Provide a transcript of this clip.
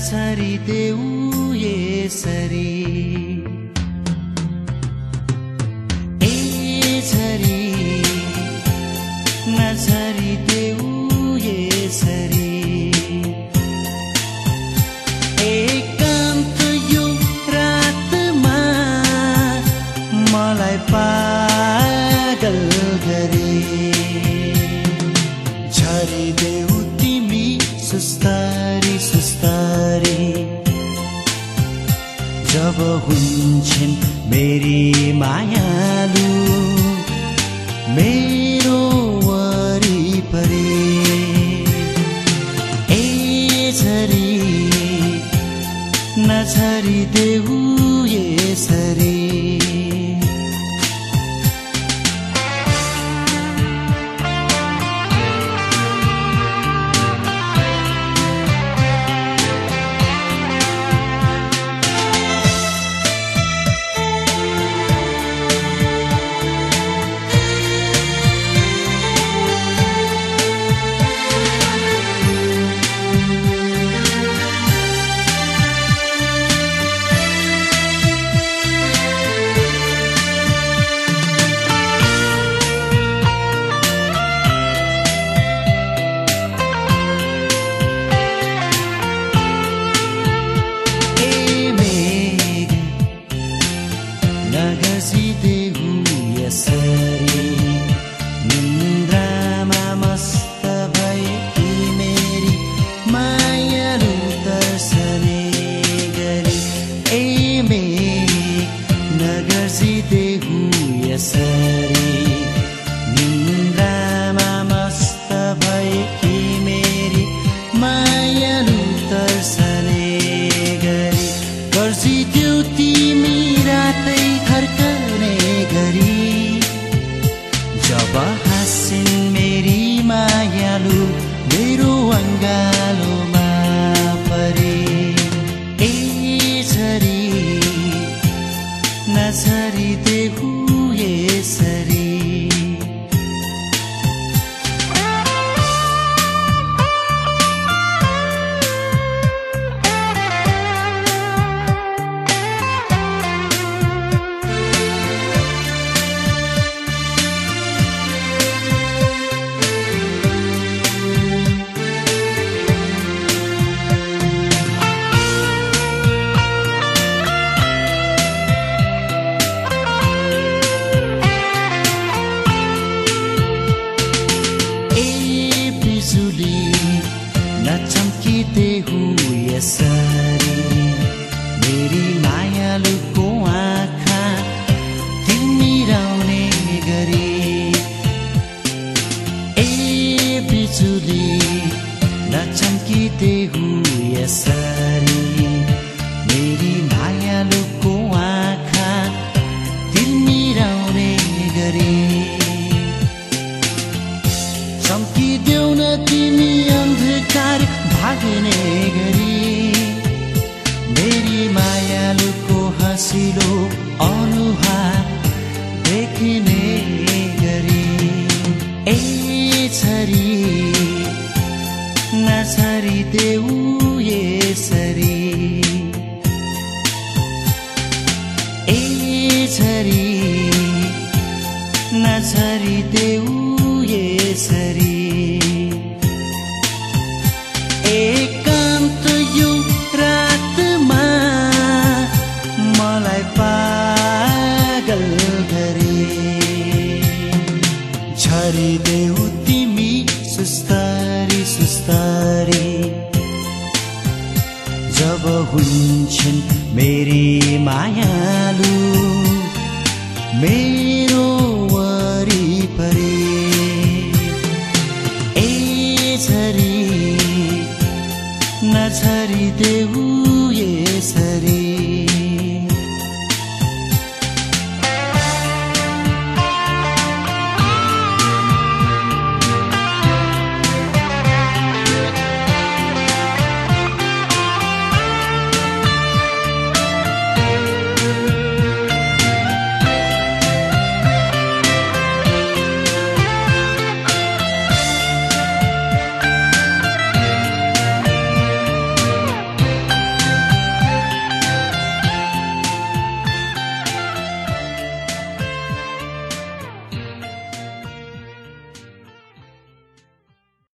नछरिदेऊ यसरी ए झरी नछरिदेऊ यसरी एकान्त यो रातमा मलाई पागल गरे झरिदेऊ हुन्छन् मेरी मायालु। मेरो वरिपरि ए झरी नछरिदेऊ यसरी नगर्सिदेऊ यसरी। निन्द्रामा मस्त भएकी मेरी मायालु दर्शने गरी। गर्छिदेऊ तिमी रातै थर्कने गरी। जब हाँसिन् मेरी मायालु मेरो अङ्गालोमा परे। चम्किदेऊ न तिमी अन्धकार भाग्ने गरी। मेरी मायालुको हँसिलो अनुहार देखिने गरी। ए छरी नछरिदेऊ यसरी झरिदेऊ तिमी सुस्तारी सुस्तारी। जब हुन्छन् मेरी मायालु मेरो वरिपरि ए झरी नछरिदेऊ यसरी